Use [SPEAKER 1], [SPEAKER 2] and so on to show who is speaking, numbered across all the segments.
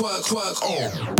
[SPEAKER 1] work, work, oh.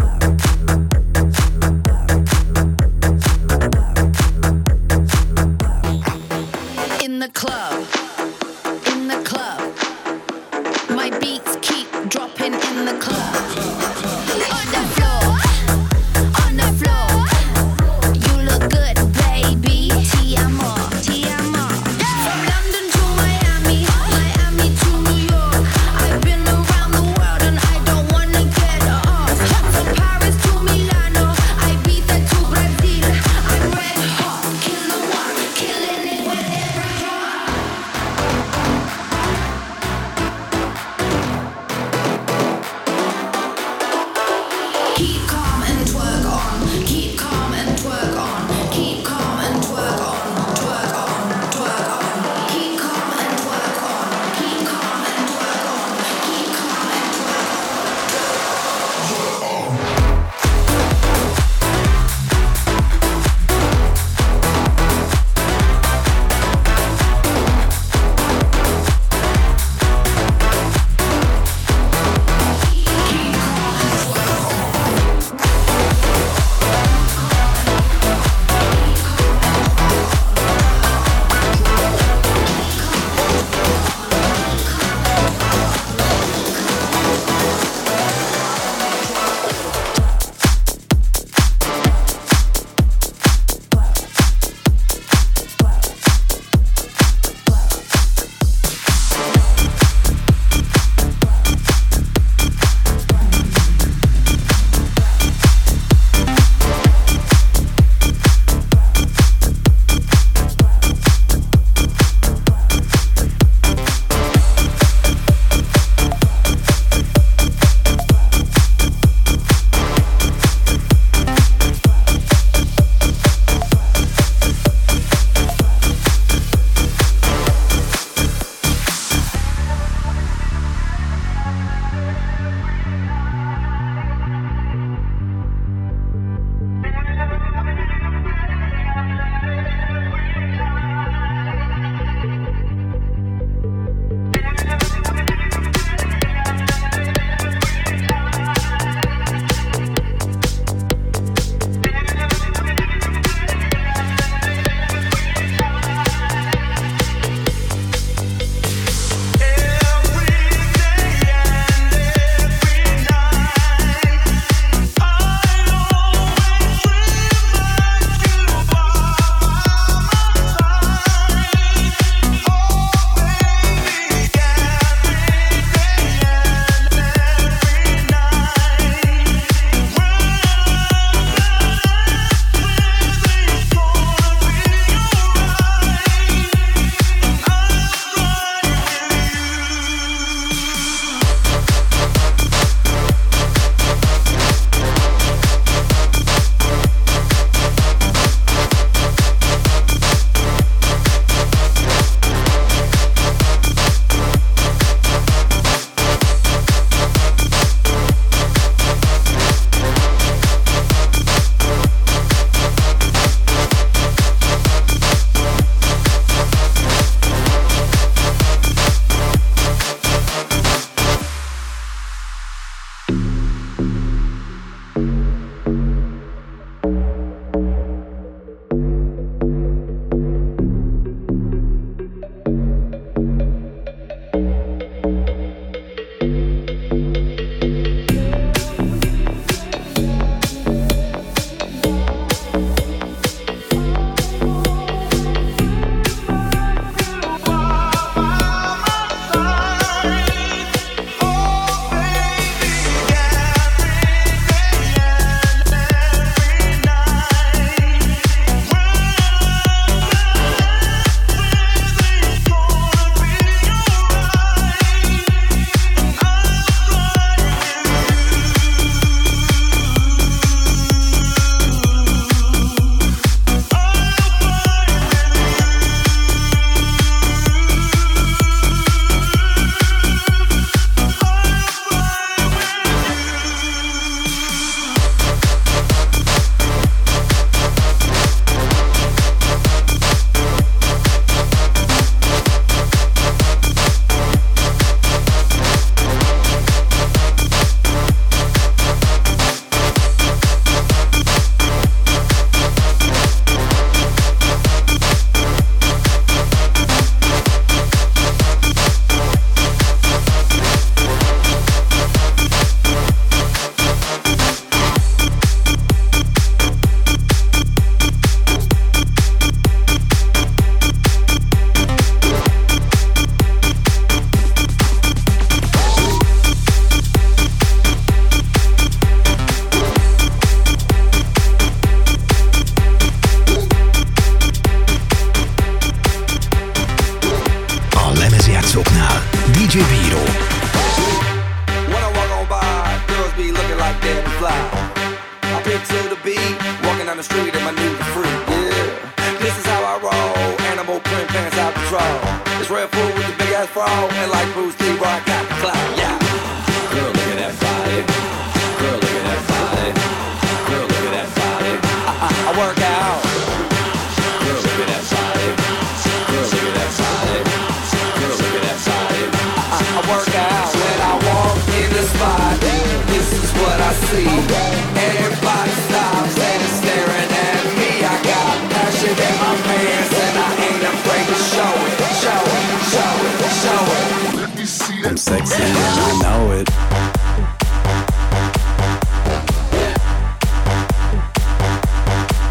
[SPEAKER 2] I'm
[SPEAKER 3] sexy and I know it.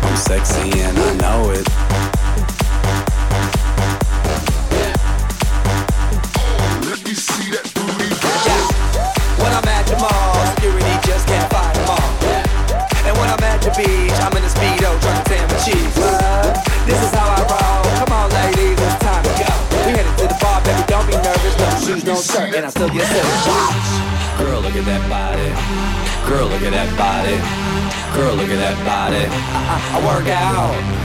[SPEAKER 3] I'm sexy and I know it.
[SPEAKER 4] Yeah. When I'm at the mall, security just can't fight them all. And when I'm at the beach, shoes, no shirt, and I still get service. Girl, look at that body. Girl, look at that body. Girl, look at that body. I, I, I work out.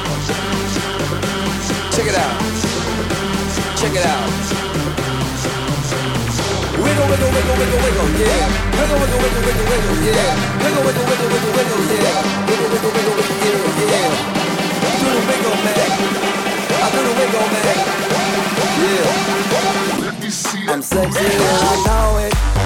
[SPEAKER 4] Check it out. Check it out. Wiggle, wiggle, wiggle, wiggle, wiggle, yeah. Wiggle, wiggle, wiggle, wiggle, wiggle, yeah. Wiggle, wiggle, wiggle, wiggle, wiggle, yeah. Wiggle, wiggle, wiggle, wiggle, yeah, yeah. Do the wiggle, man. I do the wiggle, man. Yeah. I'm sexy I know it.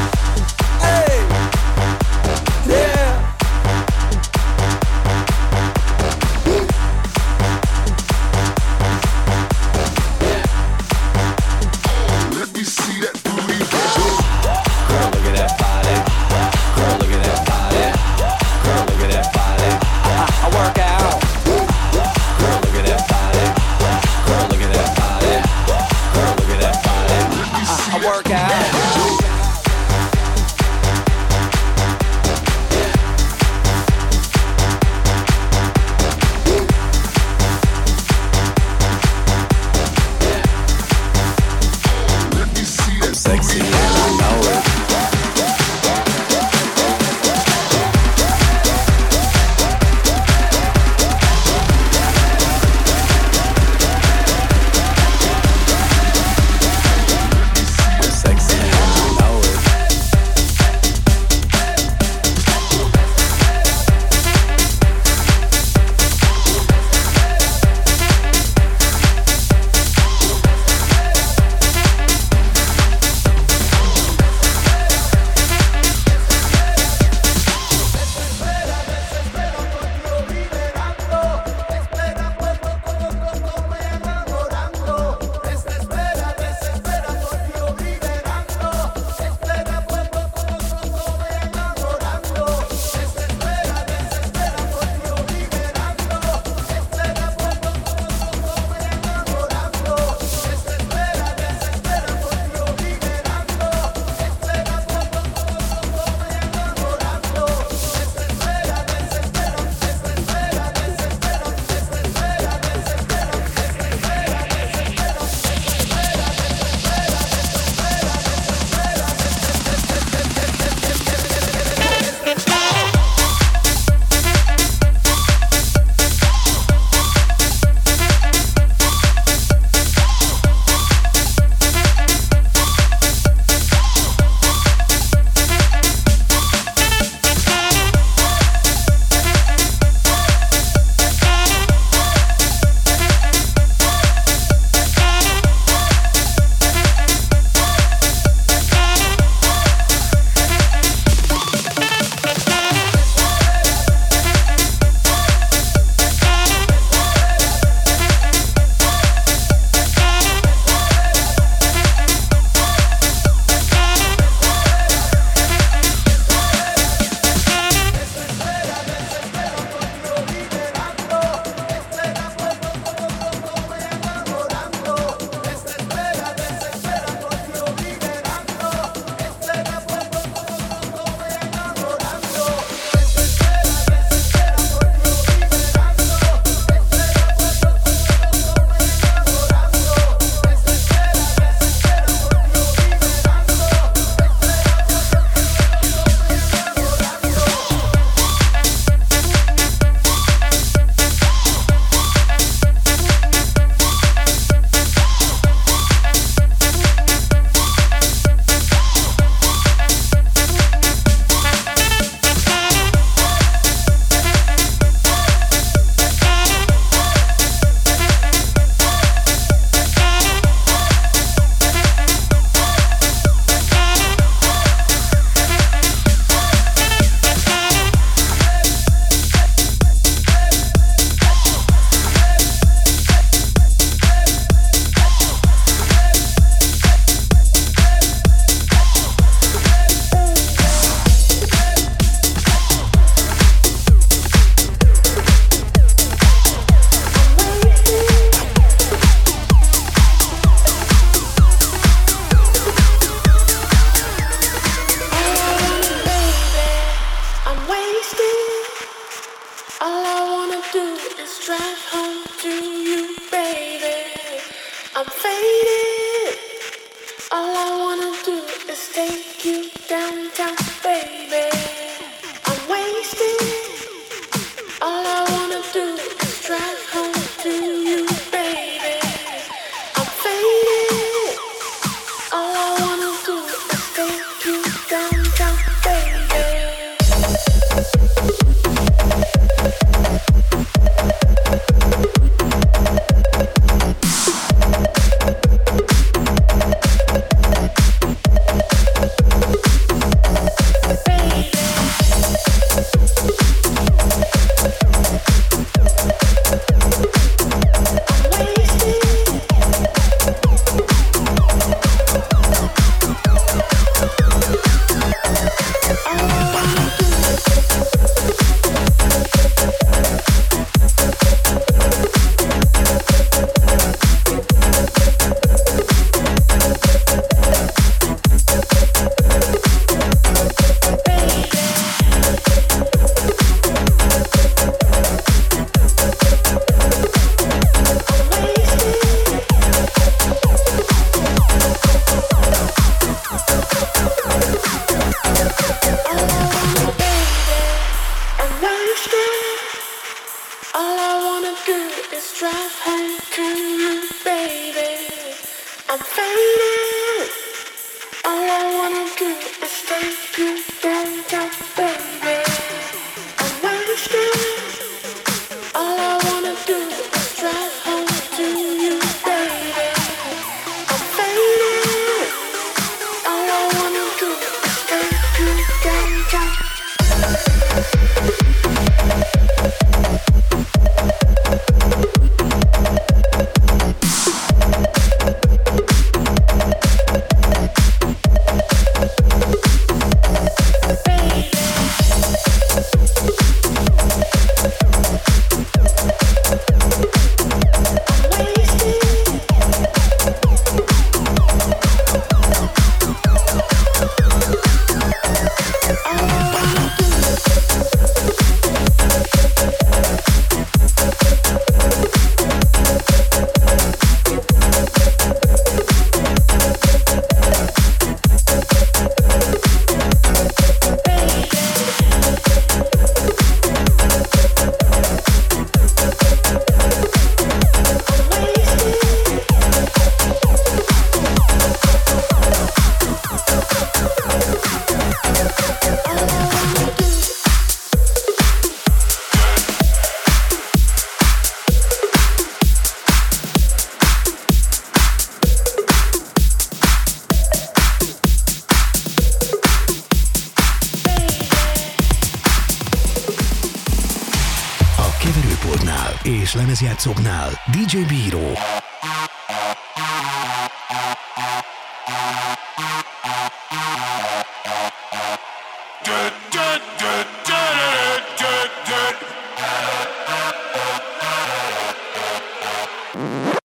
[SPEAKER 3] Lemmy
[SPEAKER 5] Signal, DJ Biro.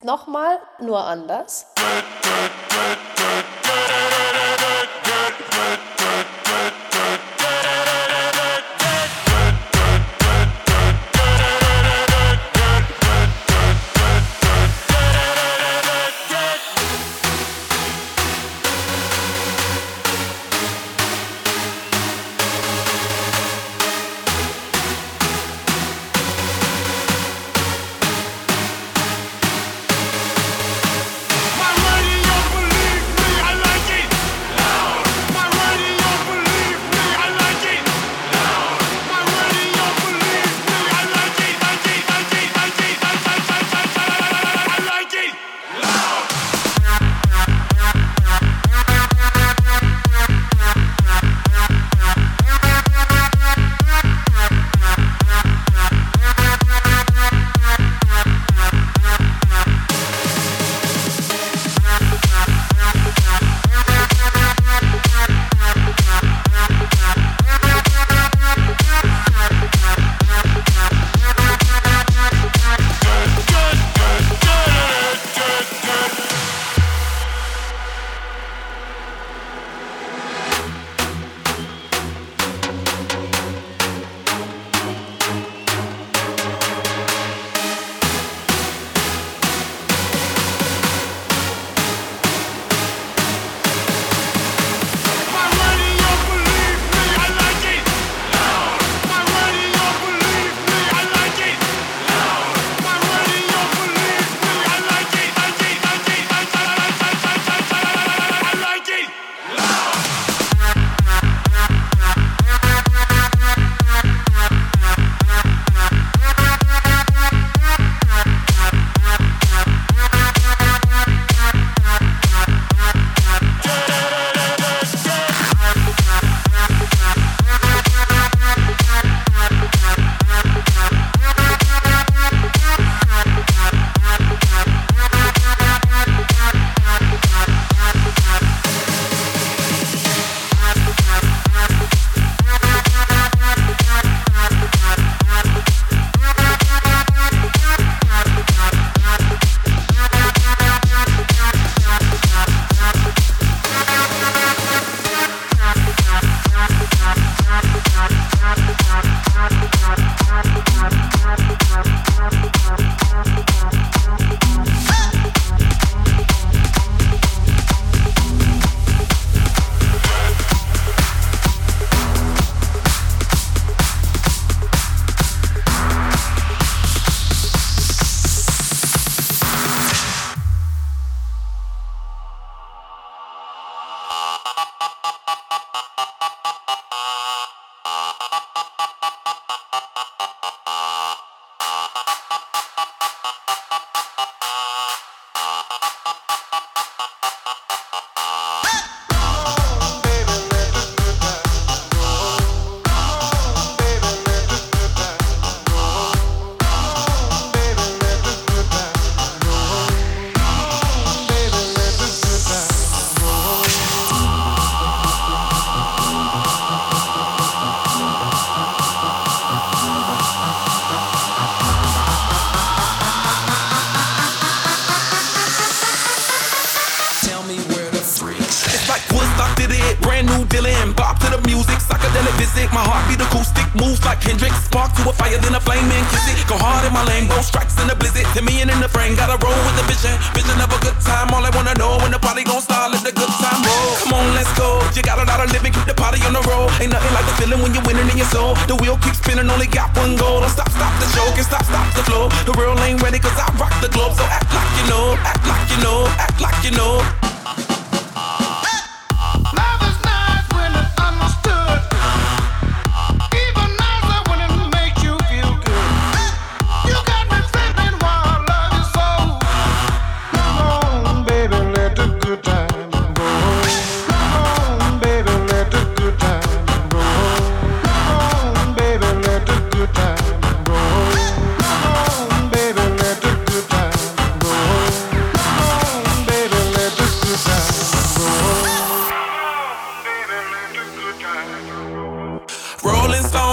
[SPEAKER 6] Nochmal, nur anders.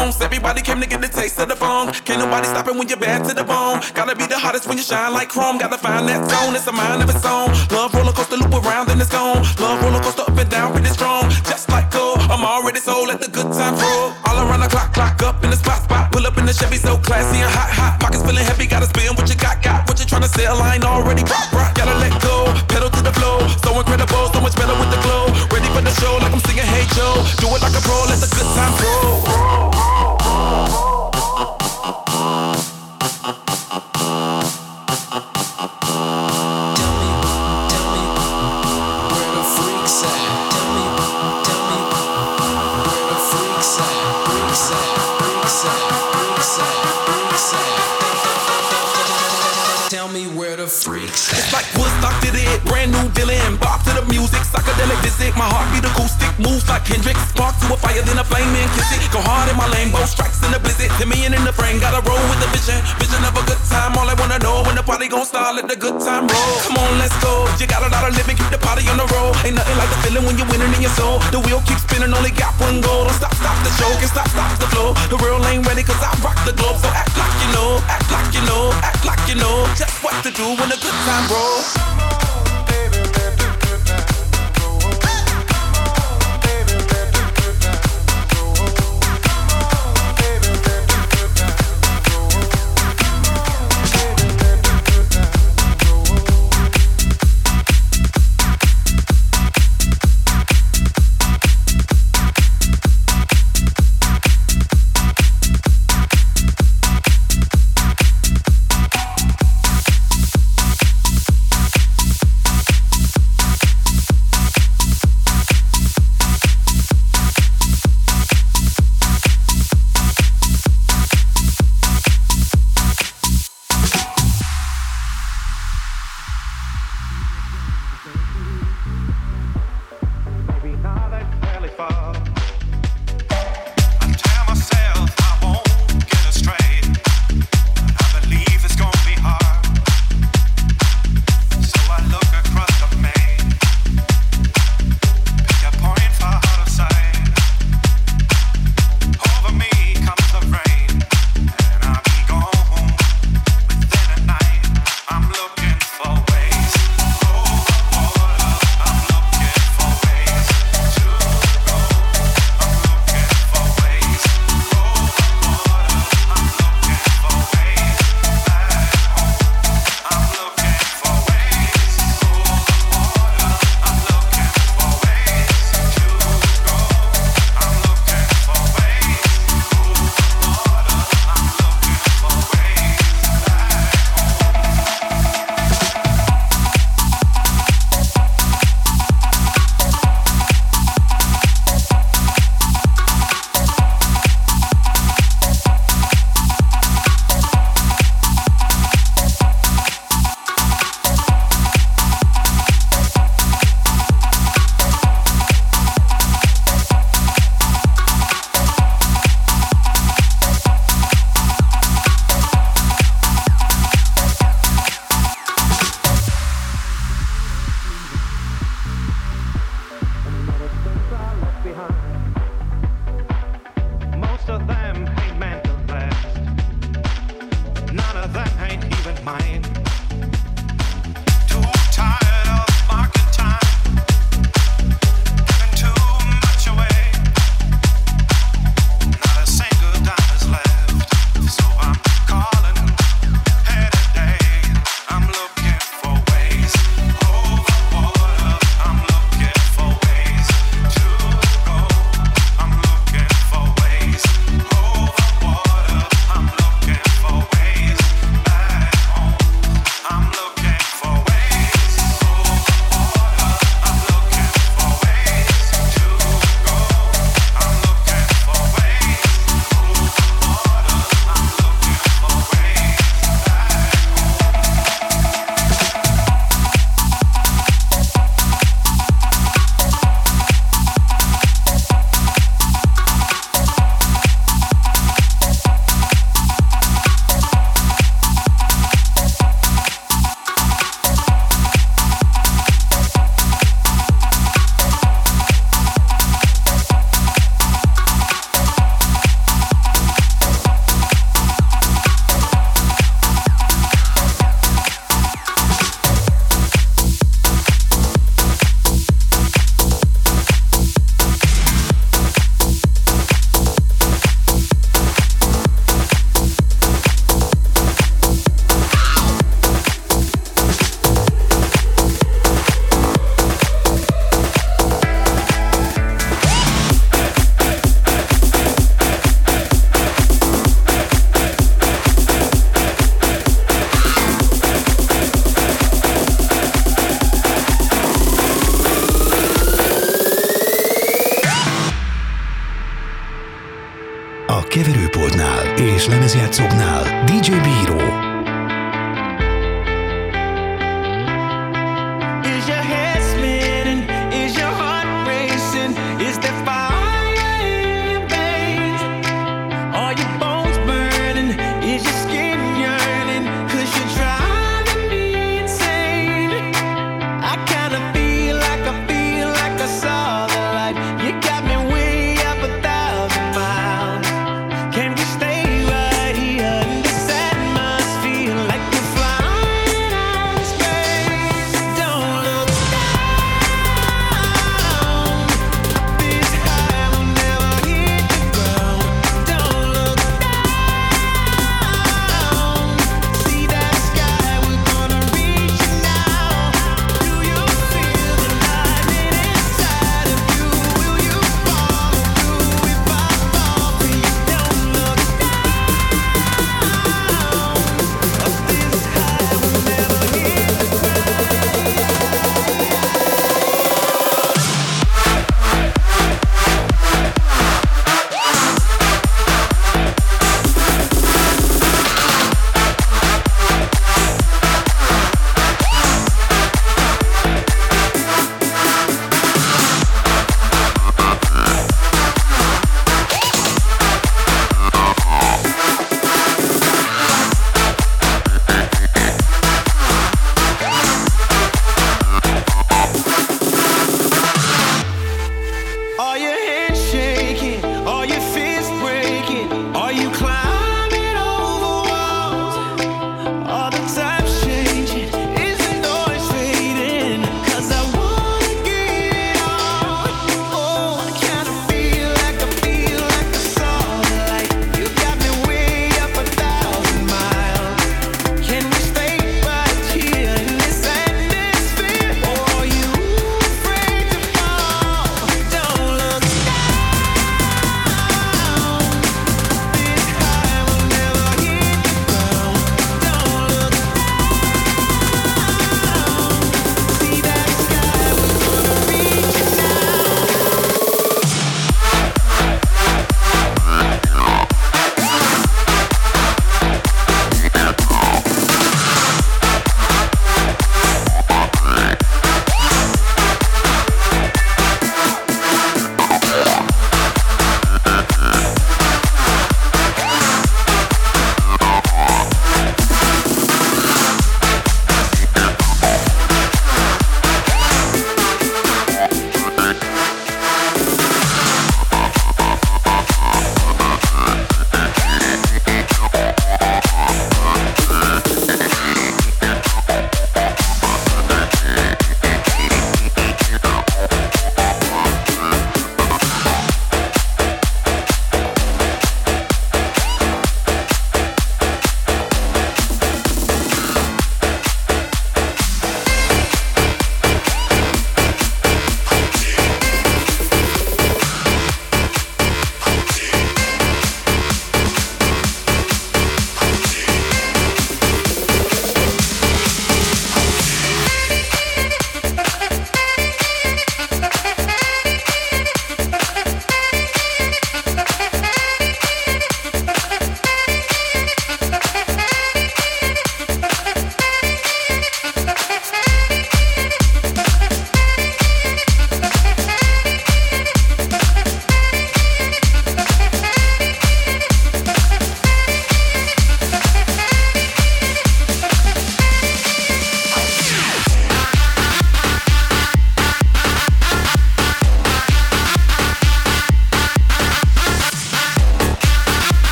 [SPEAKER 7] Everybody came to get the taste of the bone. Can't nobody stop it when you're bad to the bone. Gotta be the hottest when you shine like chrome. Gotta find that zone, it's a mind of its own. Love roller coaster loop around and it's gone. Love roller coaster up and down, pretty strong. Just like gold, I'm already sold. Let the good times roll. All around the clock, clock up in the spot, spot. Pull up in the Chevy, so classy and hot, hot. Pockets feeling heavy, gotta spin what you got, got. What you trying to sell, I ain't already rock, rock. Gotta let go, pedal to the flow. So incredible, so much better with the glow. Ready for the show, like I'm singing Hey Joe. Do it like a pro, let the good times roll. Sick. My heart beat acoustic, moves like Kendrick. Spark to a fire, then a flame and kiss it. Go hard in my lane, both strikes in the blizzard. Timmy and in the frame, gotta roll with the vision. Vision of a good time, all I wanna know when the party gon' start, let the good time roll. Come on, let's go. You got a lot of living, keep the party on the road. Ain't nothing like the feeling when you're winning in your soul. The wheel keeps spinning, only got one goal. Don't stop, stop the show, can stop, stop the flow. The real ain't ready, cause I rock the globe. So act like you know, act like you know, act like you know. Just what to do when the good time rolls.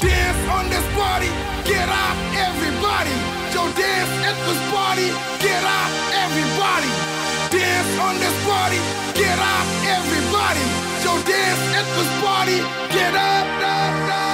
[SPEAKER 8] Dance on this party, get up everybody. Yo, dance at this party, get up everybody. Dance on this party, get up everybody. Yo, dance at this party, get up, up, up.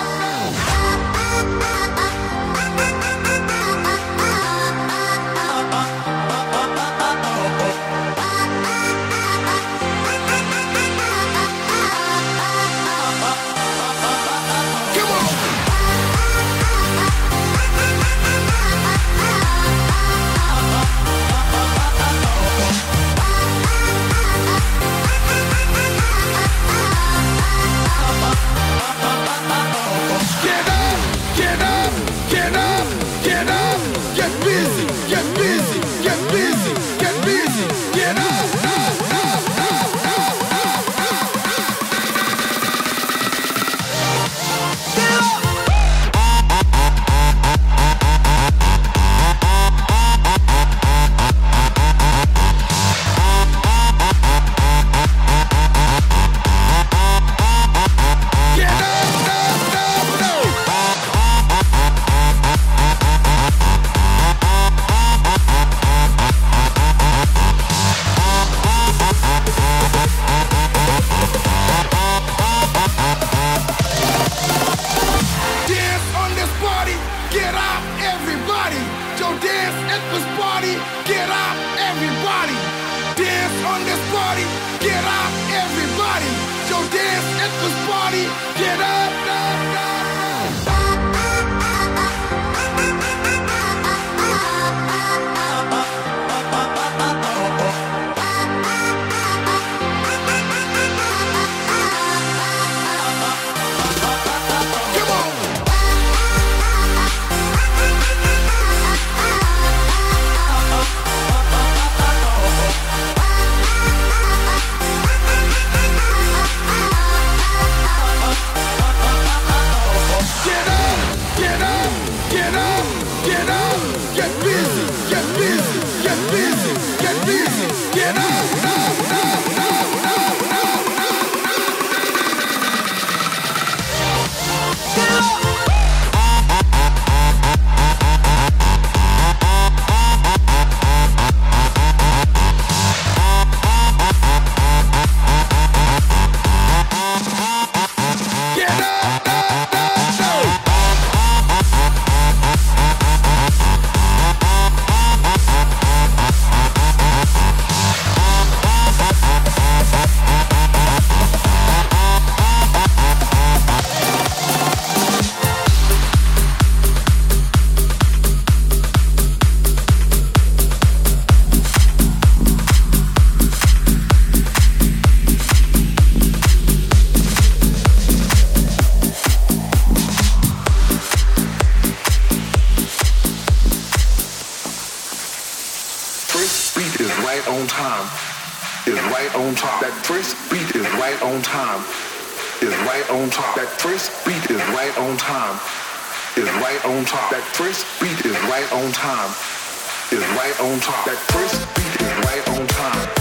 [SPEAKER 9] Right on top.